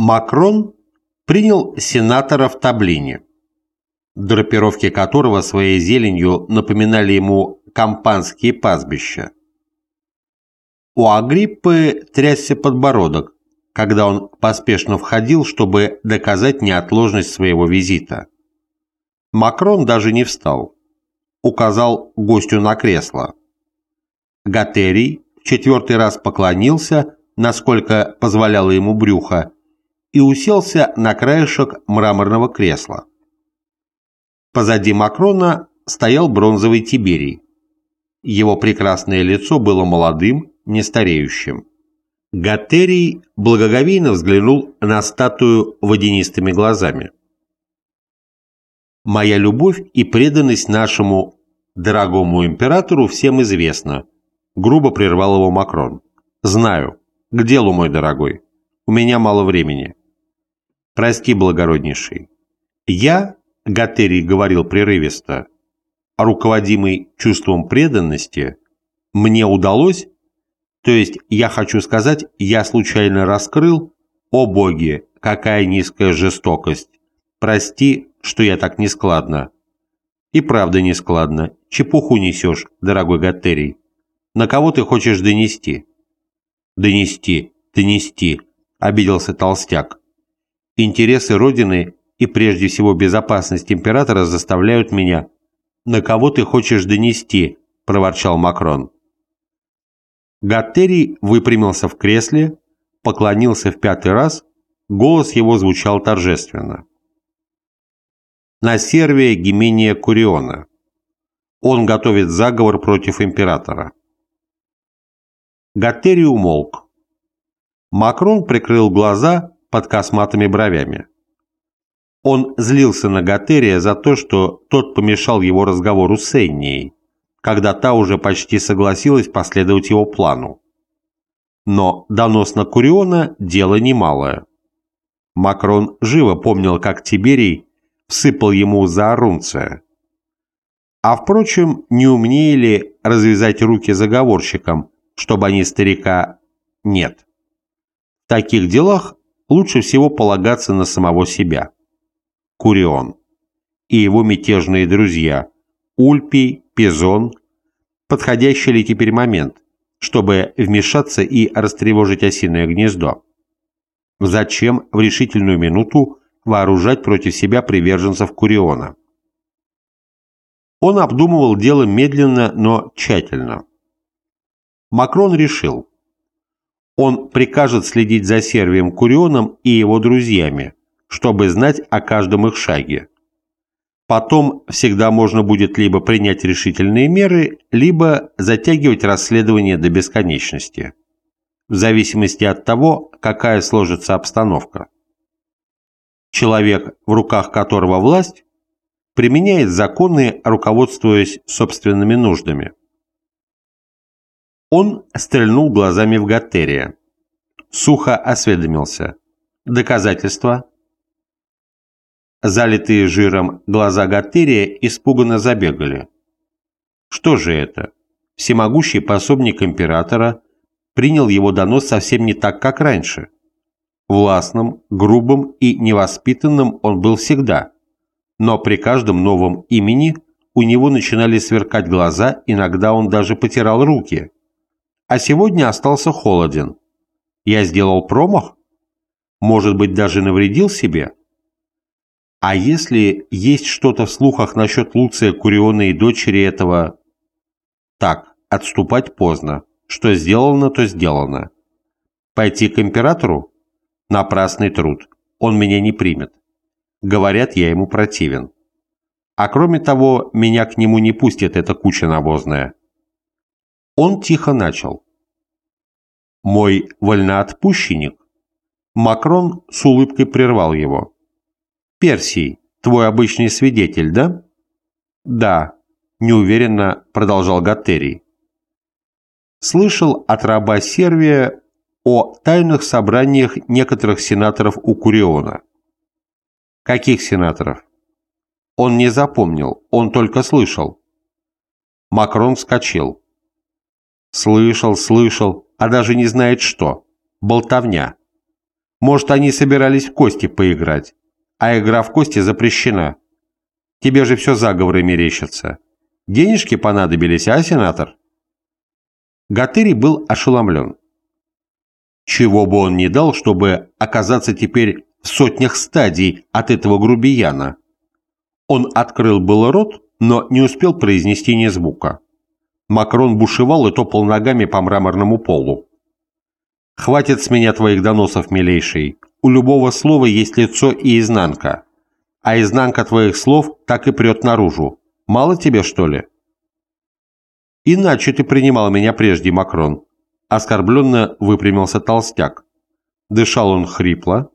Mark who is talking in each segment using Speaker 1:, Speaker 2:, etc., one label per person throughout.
Speaker 1: Макрон принял сенатора в Таблине, драпировки которого своей зеленью напоминали ему кампанские пастбища. У Агриппы трясся подбородок, когда он поспешно входил, чтобы доказать неотложность своего визита. Макрон даже не встал. Указал гостю на кресло. Гатерий в четвертый раз поклонился, насколько позволяло ему брюхо, и уселся на краешек мраморного кресла. Позади Макрона стоял бронзовый Тиберий. Его прекрасное лицо было молодым, не стареющим. Гатерий благоговейно взглянул на статую водянистыми глазами. «Моя любовь и преданность нашему дорогому императору всем известна», грубо прервал его Макрон. «Знаю. К делу, мой дорогой. У меня мало времени. Прости, благороднейший. Я, Гатерий говорил прерывисто, руководимый чувством преданности, мне удалось, то есть я хочу сказать, я случайно раскрыл, о боги, какая низкая жестокость, прости, что я так нескладно. И правда нескладно, чепуху несешь, дорогой Гатерий. На кого ты хочешь донести? Донести, донести, обиделся толстяк. Интересы Родины и прежде всего безопасность императора заставляют меня. На кого ты хочешь донести? проворчал Макрон. Гаттерий выпрямился в кресле, поклонился в пятый раз, голос его звучал торжественно. На Сервия Гимения Куриона. Он готовит заговор против императора. Гаттерий умолк. Макрон прикрыл глаза под косматыми бровями. Он злился на Гатерия за то, что тот помешал его разговору с Эннией, когда та уже почти согласилась последовать его плану. Но донос на Куриона – дело немалое. Макрон живо помнил, как Тиберий всыпал ему за Арунция. А впрочем, не умнее ли развязать руки заговорщикам, чтобы они старика нет? В таких делах лучше всего полагаться на самого себя. Курион и его мятежные друзья Ульпий, Пизон. Подходящий ли теперь момент, чтобы вмешаться и растревожить осиное гнездо? Зачем в решительную минуту вооружать против себя приверженцев Куриона? Он обдумывал дело медленно, но тщательно. Макрон решил, он прикажет следить за Сервием Курионом и его друзьями, чтобы знать о каждом их шаге. Потом всегда можно будет либо принять решительные меры, либо затягивать расследование до бесконечности, в зависимости от того, какая сложится обстановка. Человек, в руках которого власть, применяет законы, руководствуясь собственными нуждами. Он стрельнул глазами в Гаттерия. Сухо осведомился. Доказательства? Залитые жиром глаза Гаттерия испуганно забегали. Что же это? Всемогущий пособник императора принял его донос совсем не так, как раньше. Властным, грубым и невоспитанным он был всегда. Но при каждом новом имени у него начинали сверкать глаза, иногда он даже потирал руки – а сегодня остался холоден. Я сделал промах? Может быть, даже навредил себе? А если есть что-то в слухах насчет Луция Куриона и дочери этого... Так, отступать поздно. Что сделано, то сделано. Пойти к императору? Напрасный труд. Он меня не примет. Говорят, я ему противен. А кроме того, меня к нему не пустит эта куча навозная. Он тихо начал. «Мой вольноотпущенник?» Макрон с улыбкой прервал его. «Персий, твой обычный свидетель, да?» «Да», – неуверенно продолжал Гаттерий. «Слышал от раба Сервия о тайных собраниях некоторых сенаторов у Куриона». «Каких сенаторов?» Он не запомнил, он только слышал. Макрон вскочил. Слышал, слышал, а даже не знает что. Болтовня. Может, они собирались в кости поиграть, а игра в кости запрещена. Тебе же все заговоры мерещатся. Денежки понадобились, а, сенатор?» Гатыри был ошеломлен. Чего бы он ни дал, чтобы оказаться теперь в сотнях стадий от этого грубияна. Он открыл было рот, но не успел произнести ни звука. Макрон бушевал и топал ногами по мраморному полу. «Хватит с меня твоих доносов, милейший. У любого слова есть лицо и изнанка. А изнанка твоих слов так и прет наружу. Мало тебе, что ли?» «Иначе ты принимал меня прежде, Макрон». Оскорбленно выпрямился толстяк. Дышал он хрипло.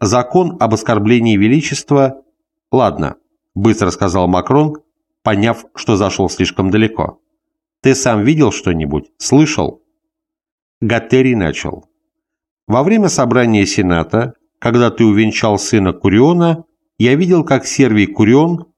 Speaker 1: «Закон об оскорблении величества...» «Ладно», — быстро сказал Макрон, поняв, что зашел слишком далеко. «Ты сам видел что-нибудь? Слышал?» Гаттерий начал. «Во время собрания Сената, когда ты увенчал сына Куриона, я видел, как Сервий Курион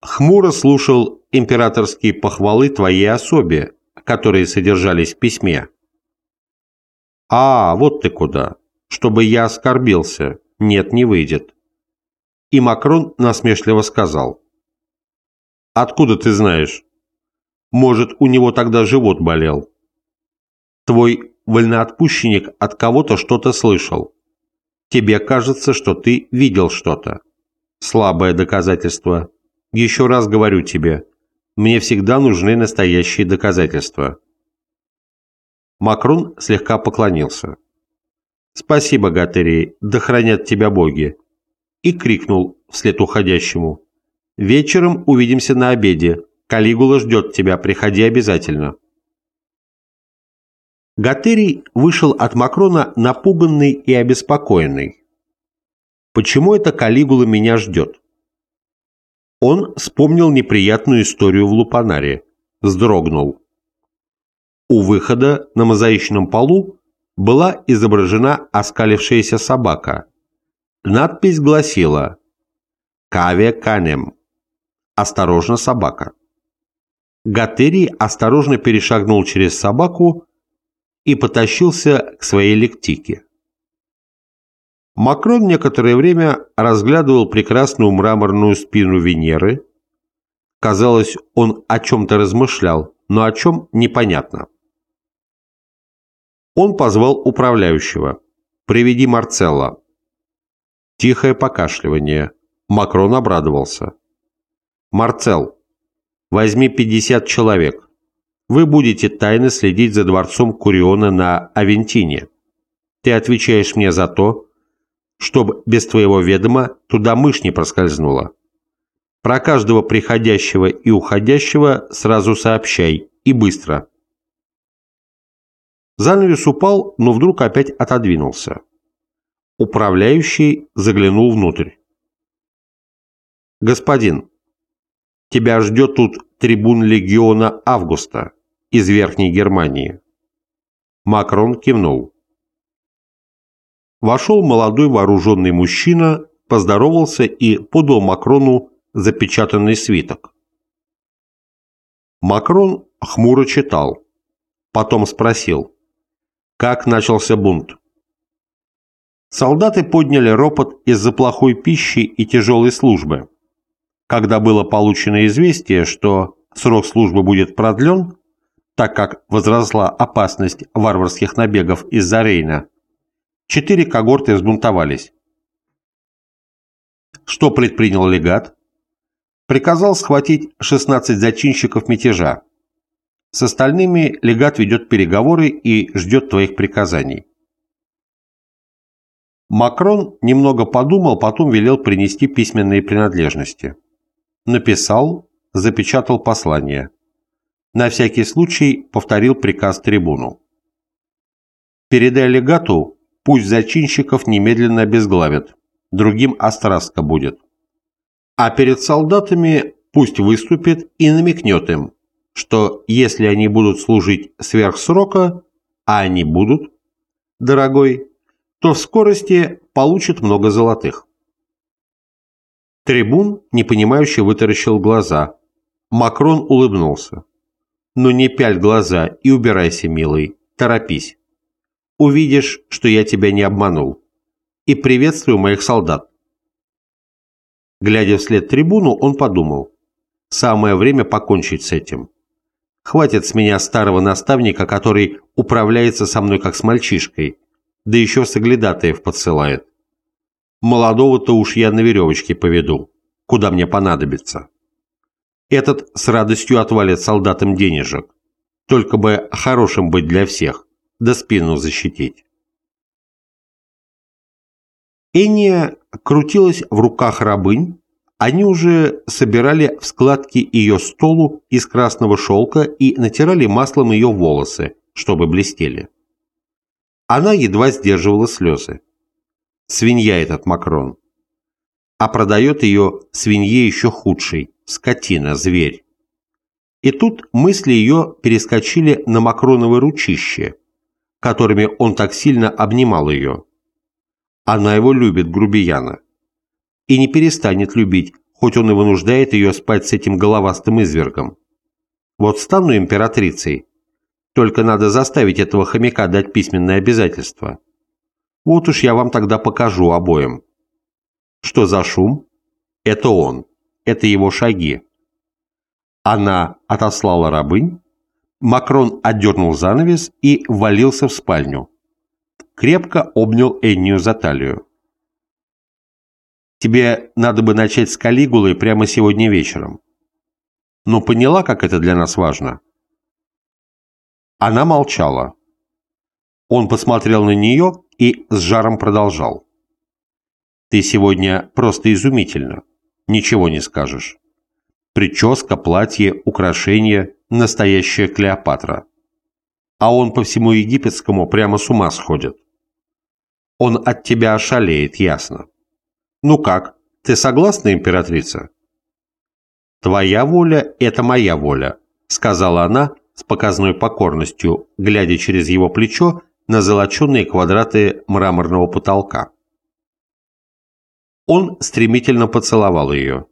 Speaker 1: хмуро слушал императорские похвалы твоей особе, которые содержались в письме. А, вот ты куда. Чтобы я оскорбился. Нет, не выйдет. И Макрон насмешливо сказал. Откуда ты знаешь? Может, у него тогда живот болел? Твой вольноотпущенник от кого-то что-то слышал. Тебе кажется, что ты видел что-то. Слабое доказательство. Еще раз говорю тебе, мне всегда нужны настоящие доказательства. Макрон слегка поклонился. «Спасибо, Гатерий, да хранят тебя боги!» И крикнул вслед уходящему. «Вечером увидимся на обеде. Калигула ждет тебя, приходи обязательно». Гатерий вышел от Макрона напуганный и обеспокоенный. «Почему это Калигула меня ждет?» Он вспомнил неприятную историю в Лупанаре, вздрогнул. У выхода на мозаичном полу была изображена оскалившаяся собака. Надпись гласила «Каве канем» – «Осторожно, собака». Гатерий осторожно перешагнул через собаку и потащился к своей лектике. Макрон некоторое время разглядывал прекрасную мраморную спину Венеры. Казалось, он о чем-то размышлял, но о чем непонятно. Он позвал управляющего. «Приведи Марцелла». Тихое покашливание. Макрон обрадовался. «Марцел, возьми 50 человек. Вы будете тайно следить за дворцом Куриона на Авентине. Ты отвечаешь мне за то, чтобы без твоего ведома туда мышь не проскользнула. Про каждого приходящего и уходящего сразу сообщай, и быстро. Занавес упал, но вдруг опять отодвинулся. Управляющий заглянул внутрь. «Господин, тебя ждет тут трибун легиона Августа из Верхней Германии». Макрон кивнул. Вошел молодой вооруженный мужчина, поздоровался и подал Макрону запечатанный свиток. Макрон хмуро читал. Потом спросил, как начался бунт. Солдаты подняли ропот из-за плохой пищи и тяжелой службы. Когда было получено известие, что срок службы будет продлен, так как возросла опасность варварских набегов из-за Рейна, Четыре когорты взбунтовались. Что предпринял легат? Приказал схватить 16 зачинщиков мятежа. С остальными легат ведет переговоры и ждет твоих приказаний. Макрон немного подумал, потом велел принести письменные принадлежности. Написал, запечатал послание. На всякий случай повторил приказ трибуну. Передай легату Пусть зачинщиков немедленно обезглавят, другим острастка будет. А перед солдатами пусть выступит и намекнет им, что если они будут служить сверх срока, а они будут, дорогой, то в скорости получат много золотых. Трибун, непонимающе, вытаращил глаза. Макрон улыбнулся. «Ну не пяль глаза и убирайся, милый, торопись» увидишь, что я тебя не обманул. и приветствую моих солдат. Глядя вслед трибуну, он подумал, самое время покончить с этим. Хватит с меня старого наставника, который управляется со мной как с мальчишкой, да еще соглядатаев подсылает. Молодого-то уж я на веревочке поведу, куда мне понадобится. Этот с радостью отвалит солдатам денежек, только бы хорошим быть для всех, да спину защитить. Эния крутилась в руках рабынь, они уже собирали в складки ее столу из красного шелка и натирали маслом ее волосы, чтобы блестели. Она едва сдерживала слезы. Свинья этот Макрон. А продает ее свинье еще худший, скотина, зверь. И тут мысли ее перескочили на Макроновое ручище, которыми он так сильно обнимал ее. Она его любит, грубияна. И не перестанет любить, хоть он и вынуждает ее спать с этим головастым извергом. Вот стану императрицей, только надо заставить этого хомяка дать письменное обязательство. Вот уж я вам тогда покажу обоим. Что за шум? Это он. Это его шаги. Она отослала рабынь, Макрон отдернул занавес и ввалился в спальню. Крепко обнял Эннию за талию. «Тебе надо бы начать с Калигулы прямо сегодня вечером». «Ну, поняла, как это для нас важно?» Она молчала. Он посмотрел на нее и с жаром продолжал. «Ты сегодня просто изумительно. Ничего не скажешь. Прическа, платье, украшения – настоящая Клеопатра. А он по всему египетскому прямо с ума сходит. Он от тебя ошалеет, ясно. Ну как, ты согласна, императрица? Твоя воля – это моя воля, сказала она с показной покорностью, глядя через его плечо на золоченные квадраты мраморного потолка. Он стремительно поцеловал ее.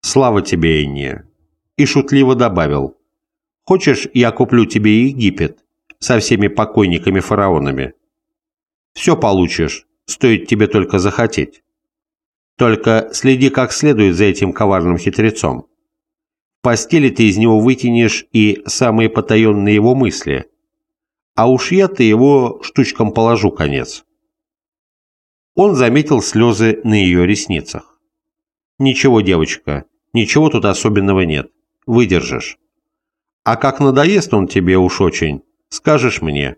Speaker 1: «Слава тебе, Энния!» И шутливо добавил. «Хочешь, я куплю тебе Египет со всеми покойниками-фараонами? Все получишь, стоит тебе только захотеть. Только следи как следует за этим коварным хитрецом. В постели ты из него вытянешь и самые потаенные его мысли, а уж я-то его штучкам положу конец». Он заметил слезы на ее ресницах. «Ничего, девочка, Ничего тут особенного нет. Выдержишь. А как надоест он тебе уж очень, скажешь мне.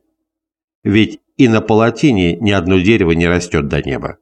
Speaker 1: Ведь и на палатине ни одно дерево не растет до неба.